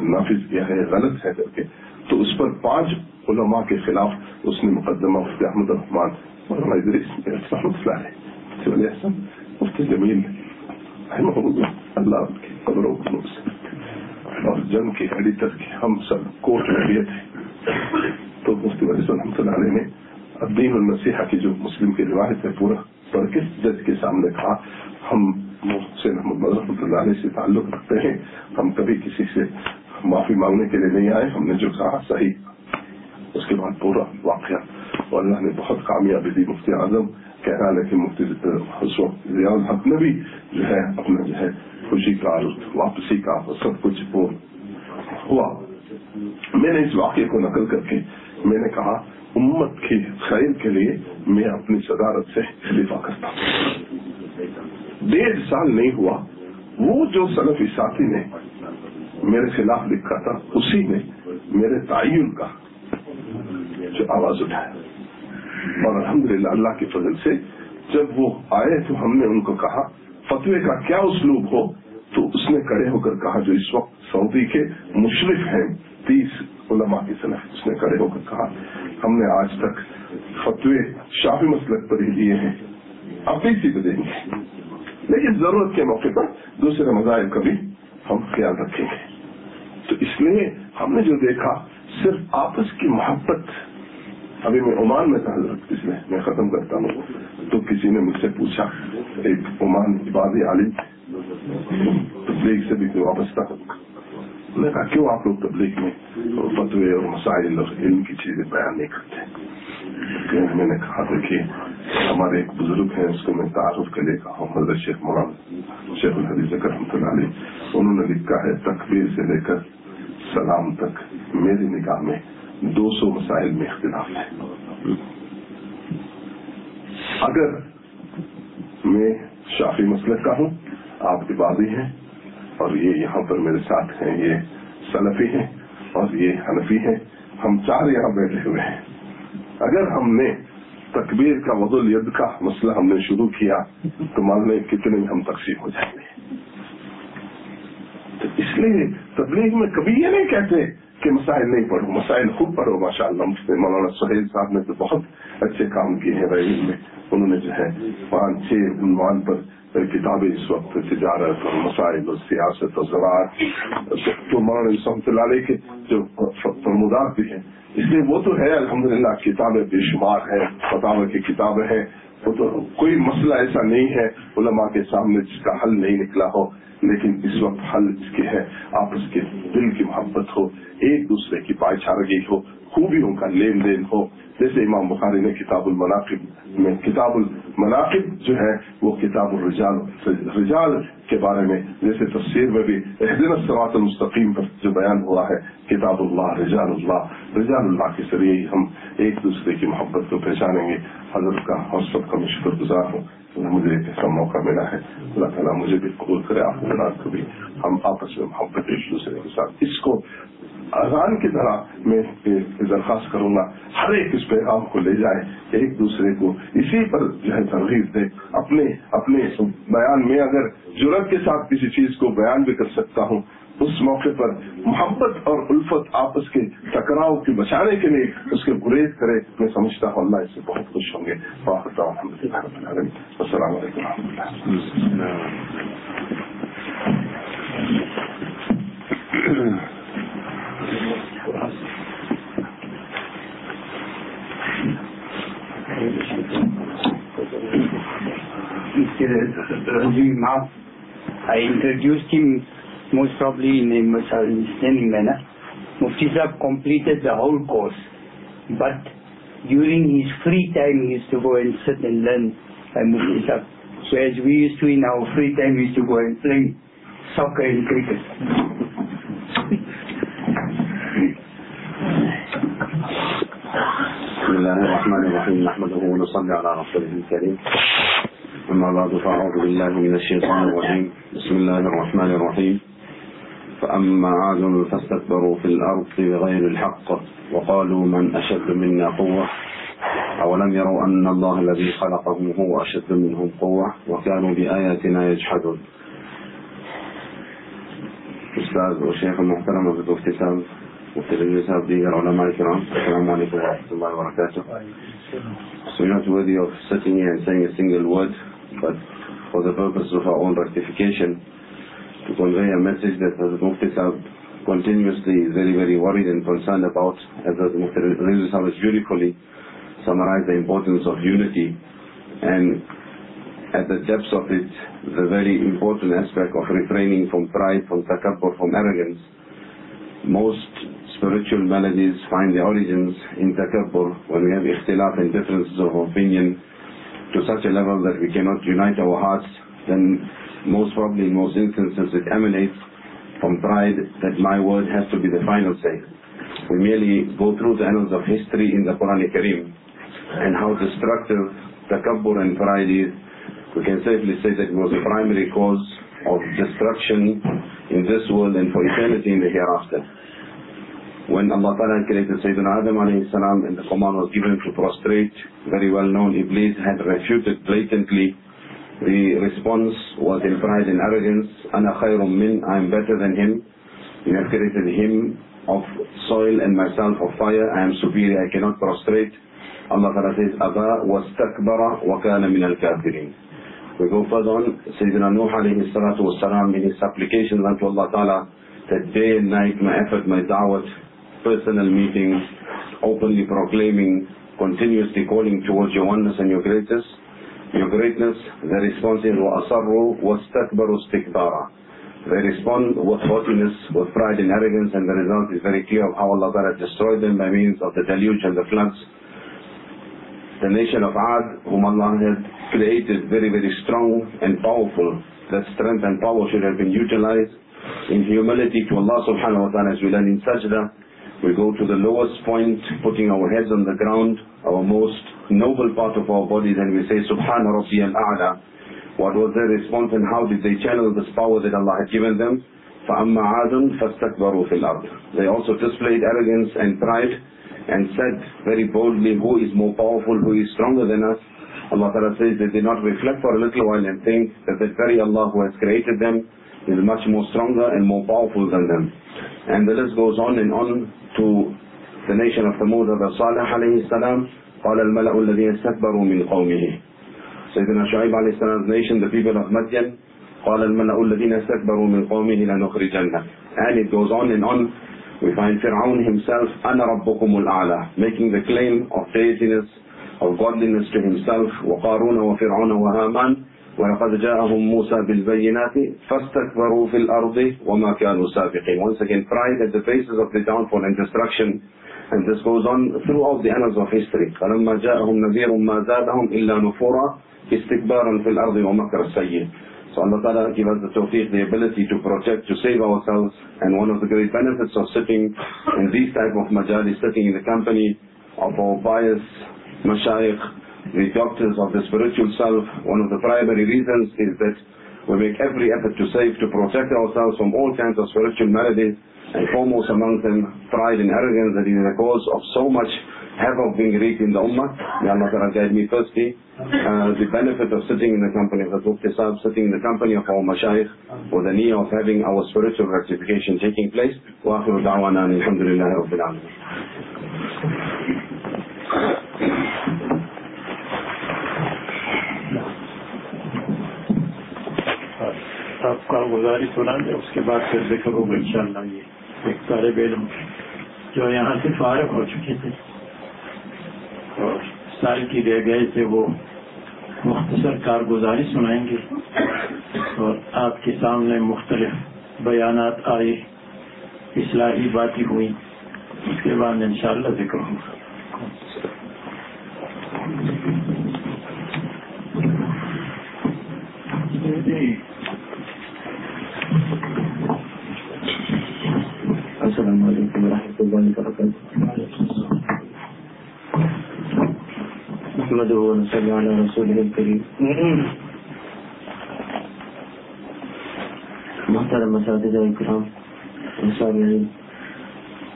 نافذ کیا ہے، غلط ہے کر کے، تو اس پر پانچ علماء کے خلاف اس نے مقدمہ مفتی احمد الرحمان مفتی جمیل اللہ۔ کی قبروں اور جنگ کے ایڈیٹر کے ہم سب کوٹ میں تھے تو مفتی ولی رحمۃ اللہ علیہ نے الدین النصیحہ کی جو مسلم کی روایت ہے پورا پڑھ کے جج کے سامنے کہا، ہم سے محمد رحمۃ اللہ علیہ سے تعلق رکھتے ہیں، ہم کبھی کسی سے معافی مانگنے کے لیے نہیں آئے، ہم نے جو کہا، صحیح۔ اس کے بعد پورا واقعہ۔ اور اللہ نے بہت کامیابی دی، مفتی اعظم کہہ رہا ہے کہ مفتی ریاض حق نے بھی جو ہے، اپنا جو ہے، خوشی کا، واپسی کا، سب کچھ وہ ہوا۔ میں نے اس واقعے کو نقل کر کے میں نے کہا امت کی خیر کے لیے میں اپنی صدارت سے استعفا کرتا ہوں۔ ڈیڑھ سال نہیں ہوا، وہ جو سلفی ساتھی نے میرے خلاف لکھا تھا، اسی نے میرے تعین کا جو آواز اٹھایا۔ اور الحمدللہ اللہ کے فضل سے جب وہ آئے تو ہم نے ان کو کہا، فتوے کا کیا اسلوب ہو؟ تو اس نے کڑے ہو کر کہا، جو اس وقت سعودی کے مشرف ہیں، تیس علماء کی صنف اس نے کڑے ہو کر کہا، ہم نے آج تک فتوے شافی مسلک پر ہی لیے ہیں، اب بھی اسی کو دیں گے۔ لیکن ضرورت کے موقع پر دوسرے مذاہب کا بھی ہم خیال رکھیں گے۔ تو اس لیے ہم نے جو دیکھا، صرف آپس کی محبت۔ ابھی میں عمان میں تھا، حضرت، اس میں میں ختم کرتا ہوں۔ تو کسی نے مجھ سے پوچھا، ایک عمان عباد عالم تبلیغ سے بھی وابستہ۔ میں نے کہا، کیوں آپ لوگ تبلیغ میں فتوے اور مسائل اور علم کی چیزیں بیان نہیں کرتے؟ میں نے کہا، دیکھیے، ہمارے ایک بزرگ ہیں، اس کو میں تعارف کے لیے کہا ہوں، حضرت شیخ مولانا شیخ الحدیث رحمۃ اللہ علیہ۔ انہوں نے لکھا ہے تقبیر سے لے کر سلام تک، میری نگاہ میں دو سو مسائل میں اختلاف ہے۔ اگر میں شافی مسلک کا ہوں، آپ عبادی ہیں اور یہ یہاں پر میرے ساتھ ہیں، یہ سلفی ہیں اور یہ حنفی ہیں۔ ہم چار یہاں بیٹھے ہوئے ہیں۔ اگر ہم نے تکبیر کا وضو ید کا مسئلہ ہم نے شروع کیا، تو مان لیں کتنے ہم تقسیم ہو جائیں گے۔ تو اس لیے تبلیغ میں کبھی یہ نہیں کہتے کہ مسائل نہیں پڑھو، مسائل خوب پڑھو۔ ماشاء اللہ مولانا سہیل صاحب نے تو بہت اچھے کام کیے ہیں ریل میں انہوں نے جو ہے پانچ چھ عنوان پر کتابیں اس وقت تجارت اور مسائل اور سیاست اور زراعت تو مولانا رحمۃ اللہ علیہ کے جو فرمودات بھی ہیں اس لیے وہ تو ہے الحمدللہ کتابیں بے شمار ہیں فتح کی کتابیں ہیں وہ تو کوئی مسئلہ ایسا نہیں ہے علماء کے سامنے جس کا حل نہیں نکلا ہو لیکن اس وقت حل اس کے ہے آپس کے دل کی محبت ہو ایک دوسرے کی پائے چارگی ہو خوبیوں کا لین دین ہو جیسے امام بخاری نے کتاب المناقب میں کتاب ال المناقب جو ہے وہ کتاب الرجال، رجال کے بارے میں، جیسے تفسیر میں بھی احدین السلاط المستقیم پر جو بیان ہوا ہے، کتاب اللہ، رجال اللہ رجال اللہ کے ذریعے ہی ہم ایک دوسرے کی محبت کو پہچانیں گے۔ حضرت کا اور سب کا میں شکر گزار ہوں۔ مجھے ایسا موقع ملا ہے، اللہ تعالیٰ مجھے بھی قبول کرے، آپ کو بھی، ہم آپس میں محبت ایک دوسرے کے ساتھ اس کو اذان کی طرح میں درخواست کروں گا، ہر ایک اس پیغام کو لے جائے، ایک دوسرے کو۔ اسی پر جو ہے ترغیب دے، اپنے اپنے بیان میں اگر ضرورت کے ساتھ کسی چیز کو بیان بھی کر سکتا ہوں، اس موقع پر محبت اور الفت آپس کے ٹکراؤ کے بچانے کے لیے اس کے گریز کرے، میں سمجھتا ہوں اللہ اس سے بہت خوش ہوں گے۔ السلام علیکم و اللہ I introduced him most probably in a misunderstanding manner. Mufti Sahib completed the whole course, but during his free time he used to go and sit and learn by Mufti Sahib. So as we used to in our free time, we used to go and play soccer and cricket. بسم الله الرحمن الرحيم نحمده ونصلي على رسوله الكريم أما بعد فأعوذ بالله من الشيطان الرجيم. بسم الله الرحمن الرحيم. فأما عاد فاستكبروا في الأرض بغير الحق وقالوا من أشد منا قوة؟ أولم يروا أن الله الذي خلقهم هو أشد منهم قوة وكانوا بآياتنا يجحدون. أستاذ وشيخ المحترم الافتسام وفي صاحب ديگر علماء الكرام السلام عليكم ورحمة الله وبركاته So you're not worthy of sitting here and saying a single word. But for the purpose of our own rectification to convey a message that Hazrat Mufti Sahib continuously very very worried and concerned about as Hazrat Mufti has beautifully summarized the importance of unity and at the depths of it the very important aspect of refraining from pride, from takabbur, from arrogance. Most spiritual maladies find their origins in takabbur when we have ikhtilaf and differences of opinion to such a level that we cannot unite our hearts then most probably in most instances it emanates from pride that my word has to be the final say. We merely go through the annals of history in the Quran Kareem and how destructive takabbur and pride is. We can safely say that it was the primary cause of destruction in this world and for eternity in the hereafter when Allah Ta'ala created Sayyidina Adam alayhi salam and the command was given to prostrate, very well known, Iblis had refuted blatantly. The response was in pride and arrogance, أَنَا خَيْرٌ مِّن I am better than him. You have created him of soil and myself of fire. I am superior, I cannot prostrate. Allah Ta'ala says, أَبَا وَاسْتَكْبَرَ وَكَانَ مِنَ الْكَافِرِينَ We go further on, Sayyidina Nuh alayhi salatu was salam in his supplications unto Allah Ta'ala, that day and night my effort, my da'wat, personal meetings, openly proclaiming, continuously calling towards your oneness and your greatness. Your greatness, the response is وَأَصَرُّوا وَاسْتَكْبَرُوا اسْتِكْبَارًا They respond with haughtiness, with pride and arrogance, and the result is very clear of how Allah Ta'ala destroyed them by means of the deluge and the floods. The nation of Ad, whom Allah had created very, very strong and powerful, that strength and power should have been utilized in humility to Allah subhanahu wa ta'ala as we learn in sajda, we go to the lowest point, putting our heads on the ground, our most noble part of our bodies, and we say, Subhana Rabbi al-A'la. What was their response and how did they channel this power that Allah had given them? فَأَمَّا عَادٌ فَاسْتَكْبَرُوا فِي الْأَرْضِ They also displayed arrogance and pride and said very boldly, who is more powerful, who is stronger than us? Allah Ta'ala says they did not reflect for a little while and think that the very Allah who has created them is much more stronger and more powerful than them. And the list goes on and on to the nation of Thamud of Salih alayhi salam, قال الملأ الذين استكبروا من قومه. Sayyidina Shu'aib alayhi salam's nation, the people of Madian, قال الملأ الذين استكبروا من قومه لنخرجنك. And it goes on and on. We find Fir'aun himself, أنا ربكم الأعلى, making the claim of deitiness, of godliness to himself, وقارون وفرعون وهامان, ولقد جاءهم موسى بالبينات فاستكبروا في الأرض وما كانوا سابقين. Once again, pride at the basis of the downfall and destruction. And this goes on throughout the annals of history. فلما جاءهم نذير ما زادهم إلا نفورا استكبارا في الأرض ومكر السيء. So Allah Ta'ala give us the tawfiq, the ability to protect, to save ourselves. And one of the great benefits of sitting in these type of majalis, sitting in the company of our pious mashayikh, the doctors of the spiritual self, one of the primary reasons is that we make every effort to save, to protect ourselves from all kinds of spiritual maladies, and foremost among them, pride and arrogance that is the cause of so much havoc being wreaked in the ummah. May Allah Ta'ala guide me firstly. Uh, the benefit of sitting in the company of the Mufti Sahib, sitting in the company of our mashayikh, for the need of having our spiritual rectification taking place. Wa akhiru da'wana alhamdulillahi rabbil alamin. آپ کا گزارش سنا دیں اس کے بعد پھر ذکر ہوگا ان شاء اللہ یہ ایک طالب علم جو یہاں سے فارغ ہو چکے تھے اور سال کی رہ گئے تھے، وہ مختصر کارگزاری سنائیں گے اور آپ کے سامنے مختلف بیانات آئے، اصلاحی باتیں ہوئی اس کے بعد انشاءاللہ ذکر ہوگا السلام علیکم ورحمۃ اللہ وبرکاتہ محمد صلی اللہ رسول کریم محترم اساتذہ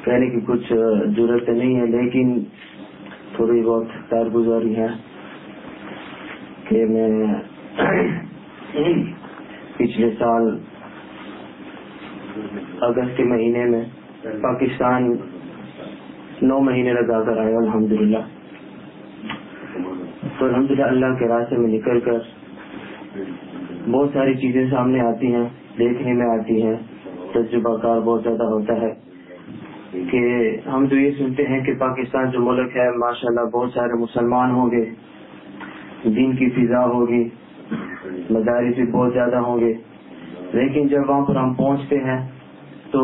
کہنے کی کچھ ضرورت نہیں ہے لیکن تھوڑی بہت کارگزاری ہے کہ میں پچھلے سال اگست کے مہینے میں پاکستان نو مہینے لگا کر آئے الحمد للہ تو الحمد اللہ کے راستے میں نکل کر بہت ساری چیزیں سامنے آتی ہیں، دیکھنے میں آتی ہیں۔ تجربہ کار بہت زیادہ ہوتا ہے کہ ہم تو یہ سنتے ہیں کہ پاکستان جو ملک ہے ماشاء اللہ بہت سارے مسلمان ہوں گے، دین کی فضا ہوگی، مدارس بھی بہت زیادہ ہوں گے۔ لیکن جب وہاں پر ہم پہنچتے ہیں تو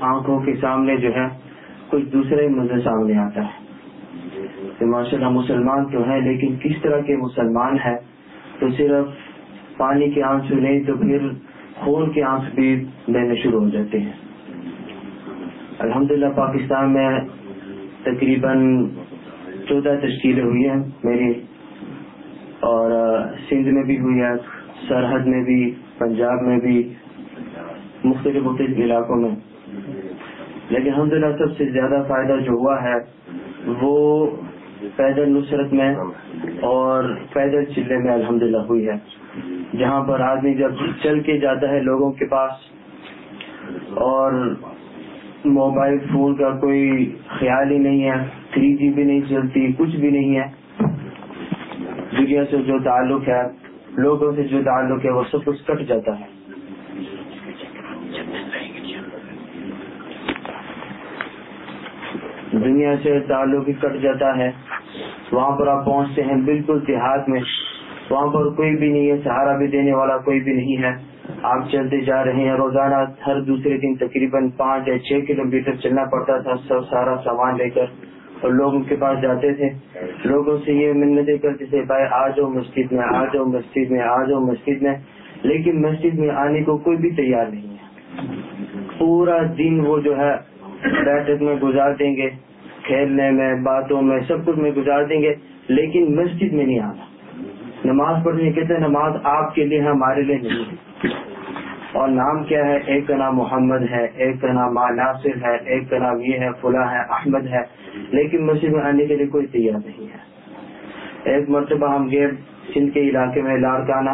آنکھوں کے سامنے جو ہے، کچھ دوسرے منظر سامنے آتا ہے۔ کہ ماشاء اللہ مسلمان تو ہے لیکن کس طرح کے مسلمان ہیں؟ تو صرف پانی کے آنسو نہیں، تو پھر خون کے آنسو بھی لینے شروع ہو جاتے ہیں۔ الحمدللہ پاکستان میں تقریباً چودہ تشکیلیں ہوئی ہیں میری، اور سندھ میں بھی ہوئی ہے سرحد میں بھی، پنجاب میں بھی، مختلف مختلف علاقوں میں۔ لیکن الحمدللہ سب سے زیادہ فائدہ جو ہوا ہے، وہ پیدل نصرت میں اور پیدل چلے میں الحمدللہ ہوئی ہے۔ جہاں پر آدمی جب چل کے جاتا ہے لوگوں کے پاس اور موبائل فون کا کوئی خیال ہی نہیں ہے، تھری جی بھی نہیں چلتی، کچھ بھی نہیں ہے۔ دنیا سے جو تعلق ہے، لوگوں سے جو تعلق ہے، وہ سب کچھ کٹ جاتا ہے۔ دنیا سے تعلق ہی کٹ جاتا ہے۔ وہاں پر آپ پہنچتے ہیں بالکل دیہات میں۔ وہاں پر کوئی بھی نہیں ہے، سہارا بھی دینے والا کوئی بھی نہیں ہے۔ آپ چلتے جا رہے ہیں، روزانہ ہر دوسرے دن تقریباً پانچ یا چھ کلو میٹر چلنا پڑتا تھا، سب سارا سامان لے کر۔ اور لوگوں کے پاس جاتے تھے۔ لوگوں سے یہ منتیں کرتے تھے، بھائی، آ جاؤ مسجد میں، آ جاؤ مسجد میں، آ جاؤ مسجد میں۔ لیکن مسجد میں آنے کو کوئی بھی تیار نہیں ہے۔ پورا دن وہ جو ہے بیٹھک میں گزار دیں گے، کھیلنے میں، باتوں میں، سب کچھ میں گزار دیں گے، لیکن مسجد میں نہیں آنا۔ نماز پڑھنے کہتے ہیں نماز آپ کے لیے ہمارے لیے نہیں ہے۔ اور نام کیا ہے؟ ایک کا نام محمد ہے، ایک کا نام ناصر ہے، ایک کا نام یہ ہے، فلاں ہے، احمد ہے۔ لیکن مسجد میں آنے کے لیے کوئی تیار نہیں ہے۔ ایک مرتبہ ہم گئے سندھ کے علاقے میں لاڑکانہ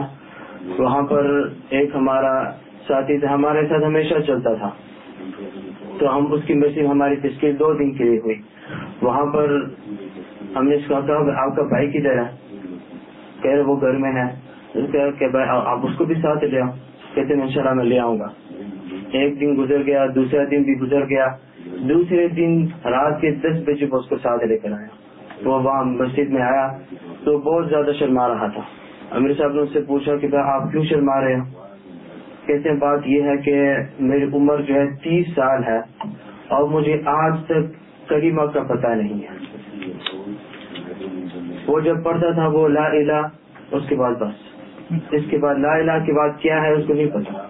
وہاں پر ایک ہمارا ساتھی تھا، ہمارے ساتھ ہمیشہ چلتا تھا۔ تو ہم اس کی مسجد ہماری تشکیل دو دن کے لیے ہوئی۔ وہاں پر ہم نے اس کو کہا آپ کا بھائی کدھر ہے؟ کہہ رہے وہ گھر میں ہے۔ کہ بھائی، آپ اس کو بھی ساتھ لے آؤ۔ کہتے ہیں، انشاءاللہ میں لے آؤں گا۔ ایک دن گزر گیا دوسرا دن بھی گزر گیا۔ دوسرے دن رات کے دس بجے اس کو ساتھ لے کر آیا۔ وہ وہاں مسجد میں آیا تو بہت زیادہ شرما رہا تھا۔ امیر صاحب نے اس سے پوچھا کہ آپ کیوں شرما رہے ہیں؟ کہتے ہیں، بات یہ ہے کہ میری عمر جو ہے تیس سال ہے اور مجھے آج تک کریمہ کا پتہ نہیں ہے۔ وہ جب پڑھتا تھا وہ لا الہ، اس کے بعد بس۔ اس کے بعد لا الہ کے بعد کیا ہے، اس کو نہیں پتا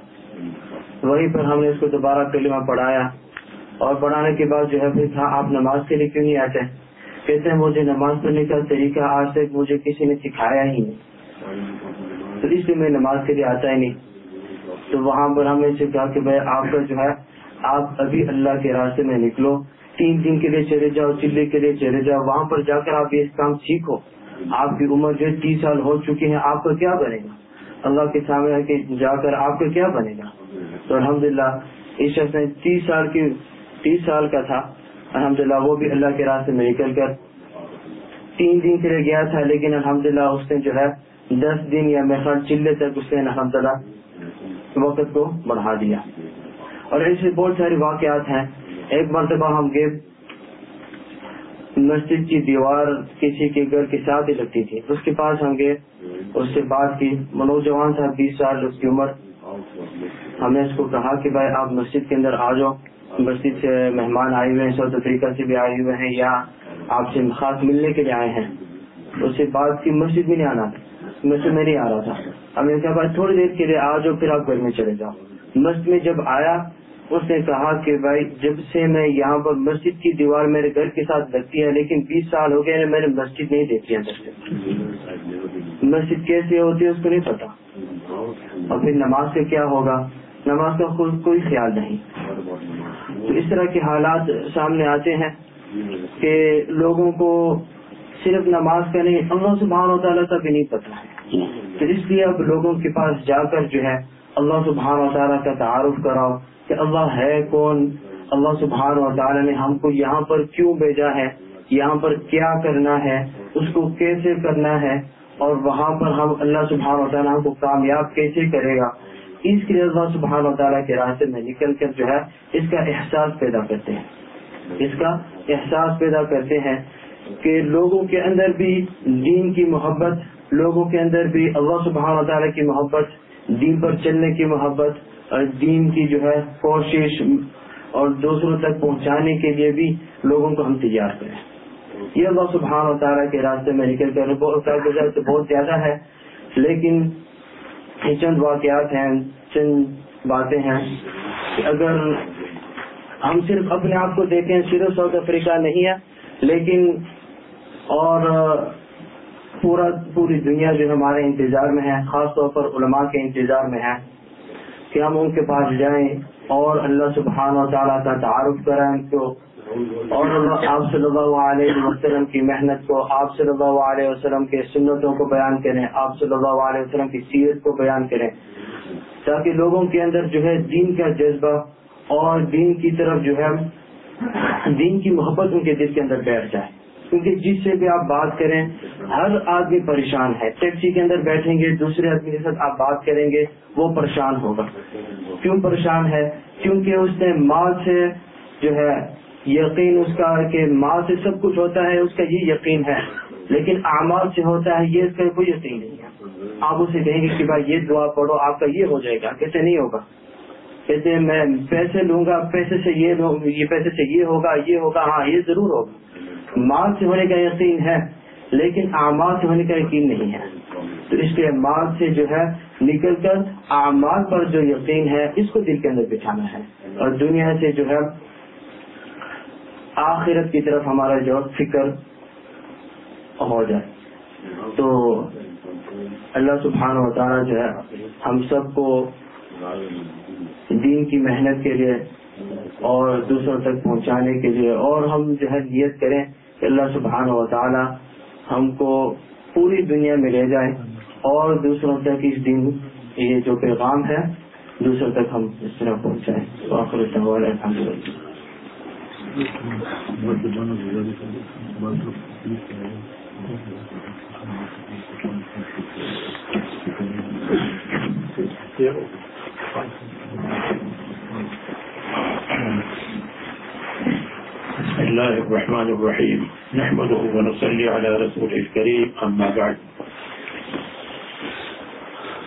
وہیں پر ہم نے اس کو دوبارہ کلمہ پڑھایا۔ اور پڑھانے کے بعد جو ہے پھر تھا، آپ نماز کے لیے کیوں نہیں آتے؟ کہتے ہیں، مجھے نماز پڑھنے کا طریقہ آج تک مجھے کسی نے سکھایا ہی نہیں۔ تو اس لیے میں نماز کے لیے آتا ہی نہیں۔ تو وہاں پر ہم نے سے کہا کہ بھائی آپ کا جو ہے، آپ ابھی اللہ کے راستے میں نکلو، تین دن کے لیے چلے جاؤ، چلے کے لیے چلے جاؤ، وہاں پر جا کر آپ یہ کام سیکھو۔ آپ کی عمر جو تیس سال ہو چکی ہے آپ کا کیا بنے گا؟ اللہ کے سامنے جا کر آپ کا کیا بنے گا؟ تو الحمد للہ اس شخص نے تیس سال کی، تیس سال کا تھا۔ الحمد للہ وہ بھی اللہ کے راستے میں نکل کر تین دن کے لیے گیا تھا، لیکن الحمد للہ اس نے جو ہے، دس دن یا خیال چلے تک اس نے الحمد للہ وقت کو بڑھا دیا۔ اور ایسے بہت سارے واقعات ہیں۔ ایک مرتبہ ہم گئے۔ مسجد کی دیوار کسی کے گھر کے ساتھ ہی لگتی تھی۔ اس کے پاس ہم گئے۔ اس سے بات کی۔ نوجوان تھا بیس سال، اس کی عمر۔ ہم نے اس کو کہا کہ بھائی آپ مسجد کے اندر آ جاؤ۔ مسجد سے مہمان آئے ہوئے ہیں ساؤتھ افریقہ سے بھی آئے ہوئے ہیں یا آپ سے خاص ملنے کے لیے آئے ہیں۔ اس سے بات کی مسجد میں نہیں آنا۔ مسجد میں نہیں آ رہا تھا۔ ہم نے کہا بھائی تھوڑی دیر کے لیے آ جاؤ پھر آپ گھر میں چلے جاؤ۔ مسجد میں جب آیا، اس نے کہا کہ بھائی جب سے میں یہاں پر مسجد کی دیوار میرے گھر کے ساتھ لگتی ہے، لیکن بیس سال ہو گئے میں نے مسجد نہیں دیکھی اندر سے مسجد کیسے ہوتی ہے، اس کو نہیں پتا۔ اور پھر نماز سے کیا ہوگا؟ نماز کا خود کوئی خیال نہیں۔ تو اس طرح کے حالات سامنے آتے ہیں کہ لوگوں کو صرف نماز کا نہیں، اللہ سبحانہ و تعالیٰ کا بھی نہیں پتا ہے۔ تو اس لیے اب لوگوں کے پاس جا کر جو ہے اللہ سبحانہ و تعالیٰ کا تعارف کراؤ کہ اللہ ہے کون؟ اللہ سبحانہ و تعالیٰ نے ہم کو یہاں پر کیوں بھیجا ہے؟ یہاں پر کیا کرنا ہے؟ اس کو کیسے کرنا ہے؟ اور وہاں پر ہم اللہ سبحانہ و تعالیٰ ہم کو کامیاب کیسے کرے گا؟ اس کے لیے اللہ سبحانہ و تعالیٰ کے راستے میں نکل کر جو ہے اس کا احساس پیدا کرتے ہیں۔ اس کا احساس پیدا کرتے ہیں کہ لوگوں کے اندر بھی دین کی محبت لوگوں کے اندر بھی اللہ سبحانہ تعالیٰ کی محبت، دین پر چلنے کی محبت اور دین کی جو ہے کوشش اور دوسروں تک پہنچانے کے لیے بھی لوگوں کو ہم تیار کریں۔ یہ اللہ سبحانہ و تعالیٰ کے راستے میں نکل کر بہت بہت زیادہ ہے، لیکن یہ چند واقعات ہیں، چند باتیں ہیں۔ کہ اگر ہم صرف اپنے آپ کو دیکھیں، صرف ساؤتھ افریقہ نہیں ہے، لیکن اور پورا پوری دنیا جو ہمارے انتظار میں ہے، خاص طور پر علماء کے انتظار میں ہے کہ ہم ان کے پاس جائیں اور اللہ سبحانہ و تعالیٰ کا تعارف کریں ان کو۔ اور آپ صلی اللہ علیہ وسلم کی محنت کو، آپ صلی اللہ علیہ وسلم کے سنتوں کو بیان کریں، آپ صلی اللہ علیہ وسلم کی سیرت کو بیان کریں۔ تاکہ لوگوں کے اندر جو ہے دین کا جذبہ اور دین کی طرف جو ہے، دین کی محبت ان کے دل کے اندر بیٹھ جائے۔ کیونکہ جس سے بھی آپ بات کریں، ہر آدمی پریشان ہے۔ ٹیکسی کے اندر بیٹھیں گے، دوسرے آدمی کے ساتھ آپ بات کریں گے، وہ پریشان ہوگا۔ کیوں پریشان ہے؟ کیونکہ اس نے ماں سے جو ہے، یقین اس کا کہ ماں سے سب کچھ ہوتا ہے، اس کا یہ یقین ہے۔ لیکن اعمال سے ہوتا ہے، یہ اس کا کوئی یقین نہیں ہے۔ آپ اسے کہیں گے کہ بھائی یہ دعا پڑھو، آپ کا یہ ہو جائے گا، کیسے نہیں ہوگا؟ کہتے ہیں، میں پیسے لوں گا، پیسے سے یہ یہ پیسے سے یہ ہوگا یہ ہوگا ہاں یہ ضرور ہوگا۔ مال سے ہونے کا یقین ہے، لیکن اعمال سے ہونے کا یقین نہیں ہے۔ تو اس لیے مال سے جو ہے، نکل کر اعمال پر جو یقین ہے، اس کو دل کے اندر بٹھانا ہے۔ اور دنیا سے جو ہے، آخرت کی طرف ہمارا جو فکر ہو جائے۔ تو اللہ سبحانہ و تعالیٰ جو ہے، ہم سب کو دین کی محنت کے لیے اور دوسروں تک پہنچانے کے لیے اور ہم جو ہے نیت کریں۔ کہ اللہ سبحانہ و تعالیٰ ہم کو پوری دنیا میں لے جائے اور دوسروں تک اس دن یہ جو پیغام ہے، دوسروں تک ہم اس طرح پہنچائیں۔ الحمد للہ۔ الله الرحمن الرحيم نحمده ونصلي على رسول الكريم أما بعد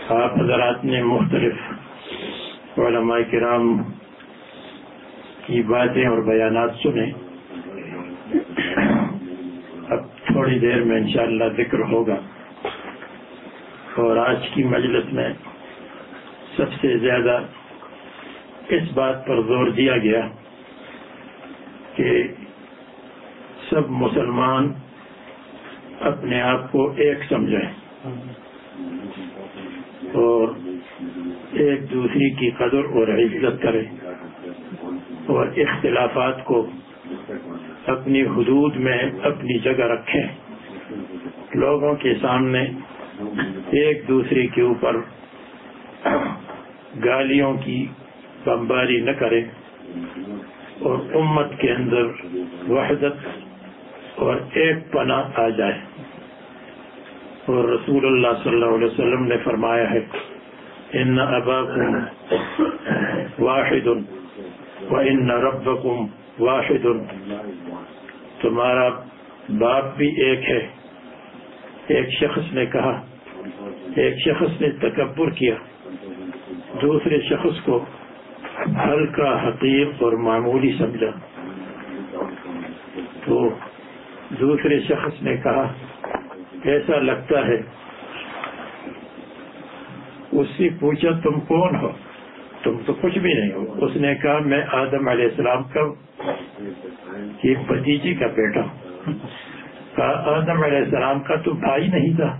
آپ حضرات نے مختلف علماء کرام کی باتیں اور بیانات سنے اب تھوڑی دیر میں انشاءاللہ ذکر ہوگا۔ اور آج کی مجلس میں سب سے زیادہ اس بات پر زور دیا گیا کہ سب مسلمان اپنے آپ کو ایک سمجھیں اور ایک دوسری کی قدر اور عزت کریں اور اختلافات کو اپنی حدود میں اپنی جگہ رکھیں۔ لوگوں کے سامنے ایک دوسرے کے اوپر گالیوں کی بمباری نہ کرے اور امت کے اندر وحدت اور ایک پناہ آ جائے۔ اور رسول اللہ صلی اللہ علیہ وسلم نے فرمایا ہے، ان اباکم واحد وَإِنَّ رَبَّكُمْ وَاحِدٌ تمہارا باپ بھی ایک ہے۔ ایک شخص نے کہا، ایک شخص نے تکبر کیا۔ دوسرے شخص کو ہلکا حقیق اور معمولی سمجھا۔ تو دوسرے شخص نے کہا، ایسا لگتا ہے۔ اس سے پوچھا، تم کون ہو؟ تم تو کچھ بھی نہیں ہو۔ اس نے کہا، میں آدم علیہ السلام کا بتیجی کا بیٹا ہوں۔ کہا، آدم علیہ السلام کا تو بھائی نہیں تھا۔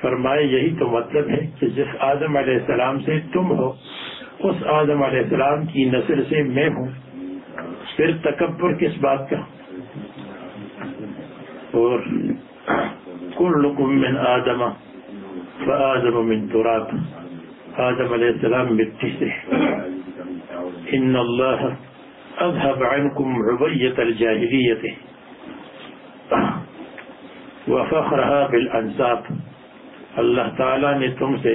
فرمائے یہی تو مطلب ہے کہ جس آدم علیہ السلام سے تم ہو، اس آدم علیہ السلام کی نسل سے میں ہوں۔ پھر تکبر کس بات کا؟ اور کل من آدم، فآدم من تراب. آدم علیہ السلام مٹی سے ان اللہ اذهب عنكم عبیت الجاہلیت وفخرها بالانصاب اللہ تعالی نے تم سے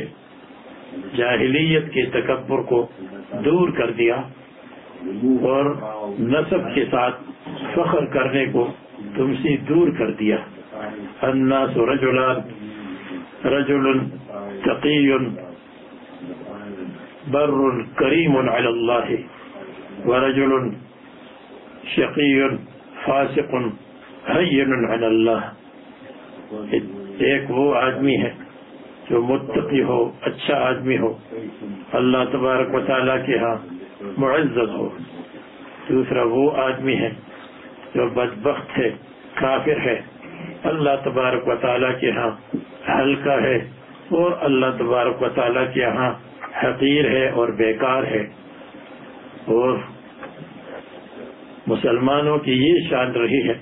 جاہلیت کے تکبر کو دور کر دیا اور نصب کے ساتھ فخر کرنے کو تم سے دور کر دیا۔ الناس رجلان، رجل تقی بر کریم على الله ورجل شقي فاسق هين على الله ایک وہ آدمی ہے جو متقی ہو اچھا آدمی ہو۔ اللہ تبارک و تعالیٰ کے ہاں معزز ہو۔ دوسرا وہ آدمی ہے جو بدبخت ہے، کافر ہے۔ اللہ تبارک و تعالیٰ کے ہاں ہلکا ہے اور اللہ تبارک و تعالیٰ کے ہاں حقیر ہے اور بیکار ہے۔ اور مسلمانوں کی یہ شان رہی ہے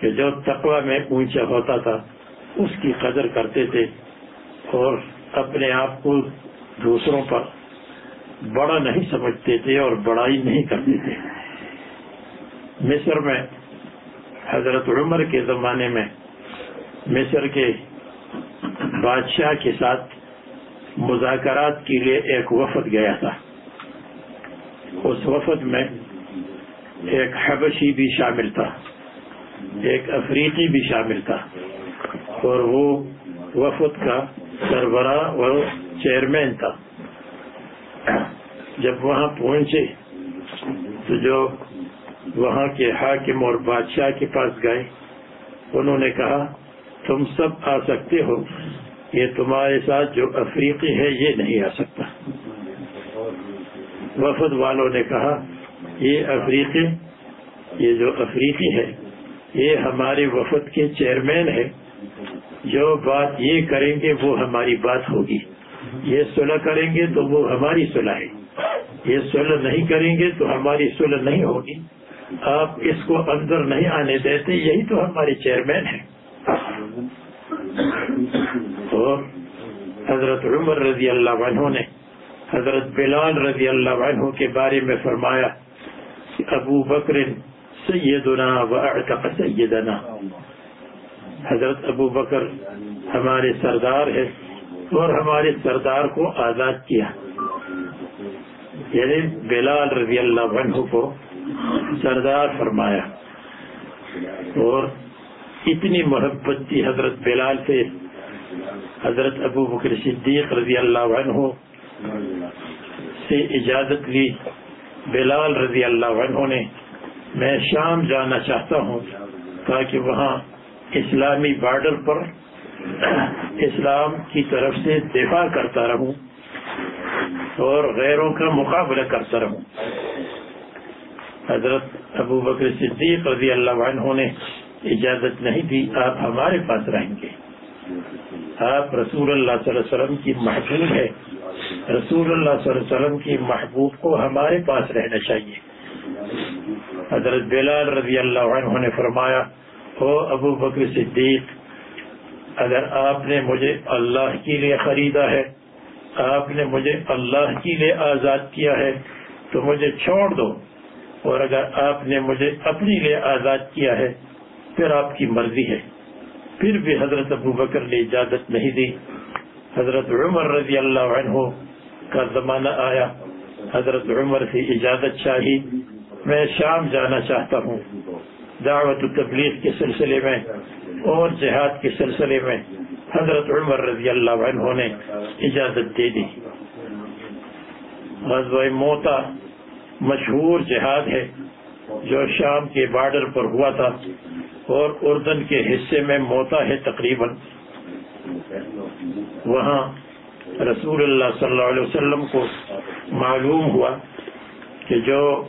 کہ جو تقوی میں اونچا ہوتا تھا، اس کی قدر کرتے تھے اور اپنے آپ کو دوسروں پر بڑا نہیں سمجھتے تھے اور بڑائی نہیں کرتے تھے۔ مصر میں حضرت عمر کے زمانے میں مصر کے بادشاہ کے ساتھ مذاکرات کے لیے ایک وفد گیا تھا۔ اس وفد میں ایک حبشی بھی شامل تھا، ایک افریقی بھی شامل تھا۔ اور وہ وفد کا سربراہ اور چیئرمین تھا۔ جب وہاں پہنچے تو جو وہاں کے حاکم اور بادشاہ کے پاس گئے۔ انہوں نے کہا، تم سب آ سکتے ہو۔ یہ تمہارے ساتھ جو افریقی ہے، یہ نہیں آ سکتا۔ وفد والوں نے کہا، یہ افریقی، یہ جو افریقی ہے، یہ ہمارے وفد کے چیئرمین ہے۔ جو بات یہ کریں گے، وہ ہماری بات ہوگی۔ یہ صلح کریں گے، تو وہ ہماری صلح ہے۔ یہ صلح نہیں کریں گے، تو ہماری صلح نہیں ہوگی۔ آپ اس کو اندر نہیں آنے دیتے، یہی تو ہمارے چیئرمین ہیں اور حضرت عمر رضی اللہ عنہ نے حضرت بلال رضی اللہ عنہ کے بارے میں فرمایا کہ ابو بکر سیدنا و اعتق سیدنا۔ حضرت ابو بکر ہمارے سردار ہے اور ہمارے سردار کو آزاد کیا۔ یعنی بلال رضی اللہ عنہ کو سردار فرمایا، اور اتنی محبت تھی حضرت بلال سے، حضرت ابو بکر صدیق رضی اللہ عنہ سے اجازت لی۔ بلال رضی اللہ عنہ نے، میں شام جانا چاہتا ہوں تاکہ وہاں اسلامی بارڈر پر اسلام کی طرف سے دفاع کرتا رہوں اور غیروں کا مقابلہ کرتا رہوں۔ حضرت ابو بکر صدیق رضی اللہ عنہ نے اجازت نہیں دی، آپ ہمارے پاس رہیں گے۔ آپ رسول اللہ صلی اللہ علیہ وسلم کی محبوب ہے رسول اللہ صلی اللہ علیہ وسلم کی محبوب کو ہمارے پاس رہنا چاہیے۔ حضرت بلال رضی اللہ عنہ نے فرمایا ہو ابو بکر صدیق، اگر آپ نے مجھے اللہ کے لیے خریدا ہے، آپ نے مجھے اللہ کے لیے آزاد کیا ہے، تو مجھے چھوڑ دو۔ اور اگر آپ نے مجھے اپنی لیے آزاد کیا ہے، پھر آپ کی مرضی ہے۔ پھر بھی حضرت ابو بکر نے اجازت نہیں دی۔ حضرت عمر رضی اللہ عنہ کا زمانہ آیا۔ حضرت عمر سے اجازت چاہی میں شام جانا چاہتا ہوں۔ دعوت تبلیغ کے سلسلے میں اور جہاد کے سلسلے میں حضرت عمر رضی اللہ عنہ نے اجازت دے دی۔ غزوہ موتا مشہور جہاد ہے، جو شام کے بارڈر پر ہوا تھا اور اردن کے حصے میں موتا ہے تقریباً۔ وہاں رسول اللہ صلی اللہ علیہ وسلم کو معلوم ہوا کہ جو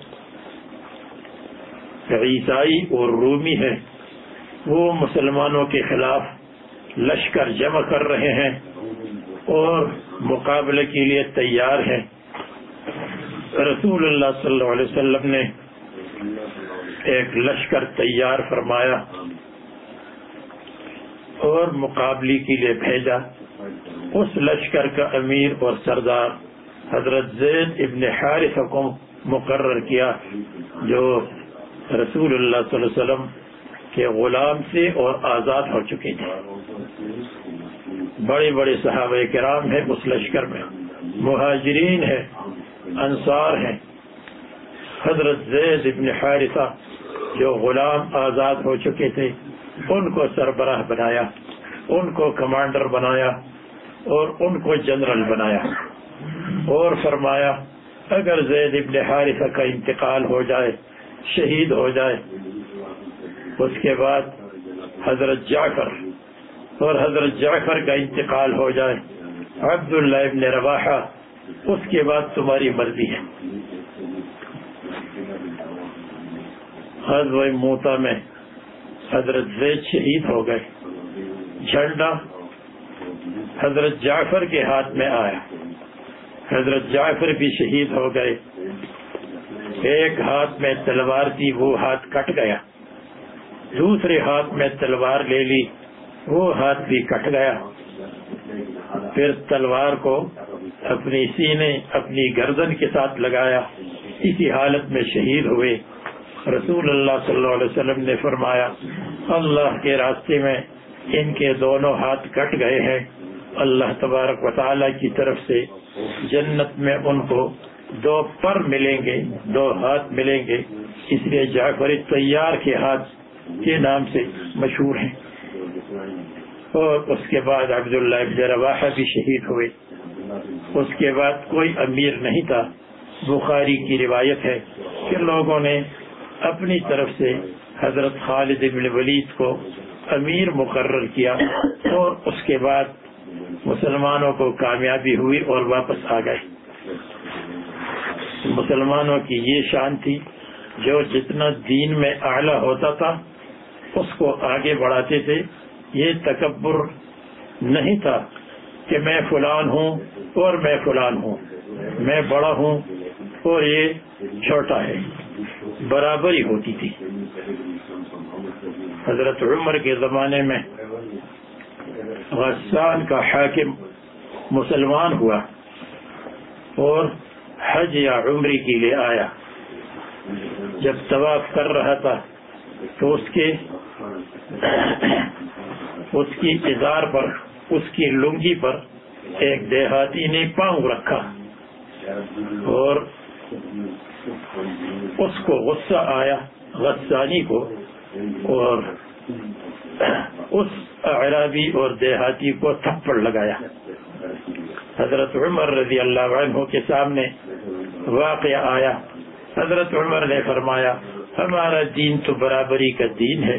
عیسائی اور رومی ہے وہ مسلمانوں کے خلاف لشکر جمع کر رہے ہیں اور مقابلے کے لیے تیار ہیں۔ رسول اللہ صلی اللہ علیہ وسلم نے ایک لشکر تیار فرمایا اور مقابلے کے لیے بھیجا۔ اس لشکر کا امیر اور سردار حضرت زید ابن حارث کو مقرر کیا، جو رسول اللہ صلی اللہ علیہ وسلم کے غلام سے اور آزاد ہو چکے تھے۔ بڑے بڑے صحابہ کرام ہیں اس لشکر میں، مہاجرین ہیں۔ انصار ہیں۔ حضرت زید ابن حارثہ جو غلام آزاد ہو چکے تھے، ان کو سربراہ بنایا، ان کو کمانڈر بنایا اور ان کو جنرل بنایا۔ اور فرمایا، اگر زید ابن حارثہ کا انتقال ہو جائے، شہید ہو جائے، اس کے بعد حضرت جعفر اور حضرت جعفر کا انتقال ہو جائے، عبداللہ ابن رواحہ اس کے بعد تمہاری مرضی ہے۔ حضرت موتا میں حضرت زید شہید ہو گئے۔ جھنڈا حضرت جعفر کے ہاتھ میں آیا۔ حضرت جعفر بھی شہید ہو گئے۔ ایک ہاتھ میں تلوار تھی، وہ ہاتھ کٹ گیا۔ دوسرے ہاتھ میں تلوار لے لی، وہ ہاتھ بھی کٹ گیا۔ پھر تلوار کو اپنی سینے، اپنی گردن کے ساتھ لگایا، اسی حالت میں شہید ہوئے۔ رسول اللہ صلی اللہ علیہ وسلم نے فرمایا، اللہ کے راستے میں ان کے دونوں ہاتھ کٹ گئے ہیں۔ اللہ تبارک و تعالی کی طرف سے جنت میں ان کو دو پر ملیں گے، دو ہاتھ ملیں گے۔ اس لیے جعفر تیار کے ہاتھ کے نام سے مشہور ہیں۔ اور اس کے بعد عبداللہ ابن رواحہ بھی شہید ہوئے۔ اس کے بعد کوئی امیر نہیں تھا۔ بخاری کی روایت ہے کہ لوگوں نے اپنی طرف سے حضرت خالد ابن ولید کو امیر مقرر کیا اور اس کے بعد مسلمانوں کو کامیابی ہوئی اور واپس آ گئے۔ مسلمانوں کی یہ شان تھی، جو جتنا دین میں اعلیٰ ہوتا تھا، اس کو آگے بڑھاتے تھے۔ یہ تکبر نہیں تھا۔ کہ میں فلان ہوں اور میں فلان ہوں۔ میں بڑا ہوں اور یہ چھوٹا ہے۔ برابری ہوتی تھی۔ حضرت عمر کے زمانے میں غسان کا حاکم مسلمان ہوا اور حج یا عمری کے لیے آیا۔ جب طواف کر رہا تھا تو اس کے اس کی ادار پر اس کی لنگی پر ایک دیہاتی نے پاؤں رکھا اور اس کو غصہ آیا غسانی کو، اور اس اعرابی اور دیہاتی کو تھپڑ لگایا۔ حضرت عمر رضی اللہ عنہ کے سامنے واقعہ آیا۔ حضرت عمر نے فرمایا، ہمارا دین تو برابری کا دین ہے۔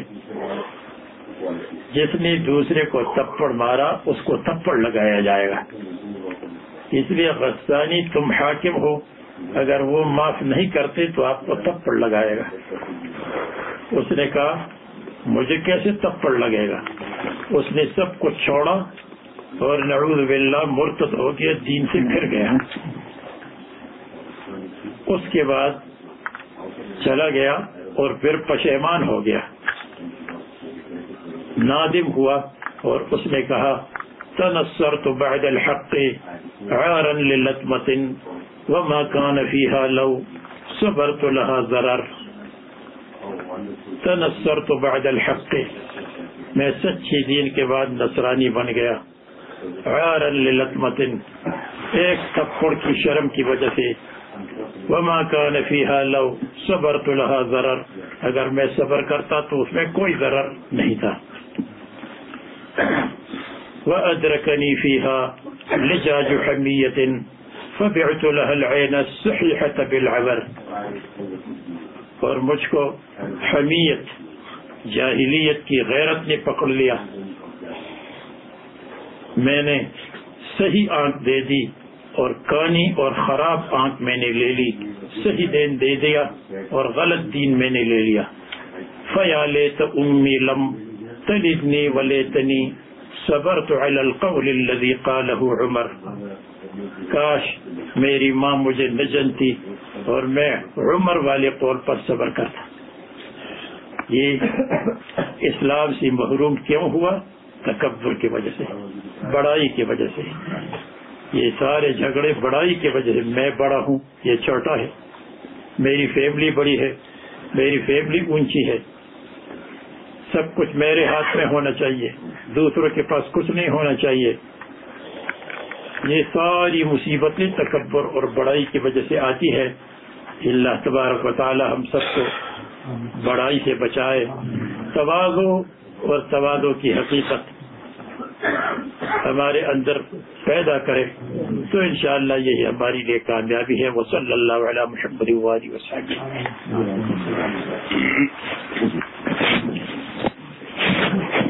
جس نے دوسرے کو تھپڑ مارا، اس کو تھپڑ لگایا جائے گا۔ اس لیے غسانی تم حاکم ہو۔ اگر وہ معاف نہیں کرتے تو آپ کو تھپڑ لگائے گا۔ اس نے کہا، مجھے کیسے تھپڑ لگے گا؟ اس نے سب کچھ چھوڑا اور نعوذ باللہ مرتد ہو کے دین سے پھر گیا۔ اس کے بعد چلا گیا اور پھر پشیمان ہو گیا۔ نادم ہوا اور اس نے کہا تنصر تو بعد الحق عارا للتمت وما كان فيها لو صبرت لها ضرر. تنصر تو بعد الحق. میں سچی دین کے بعد نصرانی بن گیا. عارا للتمت ایک تھپڑ کی شرم کی وجہ سے. وما كان فيها لو صبرت لها ضرر. اگر میں صبر کرتا تو اس میں کوئی ضرر نہیں تھا. وأدركني فيها لجاج حمية فبعت لها العين الصحيحة بالعبر اور مجھ کو حمیت جاہلیت کی غیرت نے پکڑ لیا۔ میں نے صحیح آنکھ دے دی اور کانی اور خراب آنکھ میں نے لے لی۔ صحیح دین دے دیا اور غلط دین میں نے لے لیا۔ فیا لے تو امی لم تلدنی ولیتنی صبرت على القول الذي قاله عمر۔ کاش میری ماں مجھے نہ جنتی اور میں عمر والے قول پر صبر کرتا۔ یہ اسلام سے محروم کیوں ہوا؟ تکبر کی وجہ سے، بڑائی کی وجہ سے۔ یہ سارے جھگڑے بڑائی کی وجہ سے۔ میں بڑا ہوں، یہ چھوٹا ہے۔ میری فیملی بڑی ہے، میری فیملی اونچی ہے۔ سب کچھ میرے ہاتھ میں ہونا چاہیے۔ دوسروں کے پاس کچھ نہیں ہونا چاہیے۔ یہ ساری مصیبتیں تکبر اور بڑائی کی وجہ سے آتی ہے۔ اللہ تبارک و تعالی ہم سب کو بڑائی سے بچائے۔ توازو اور توازو کی حقیقت ہمارے اندر پیدا کرے۔ تو انشاءاللہ یہی ہماری لیے کامیابی ہے۔ وہ صلی اللہ علیہ محمد وسلم Thank you.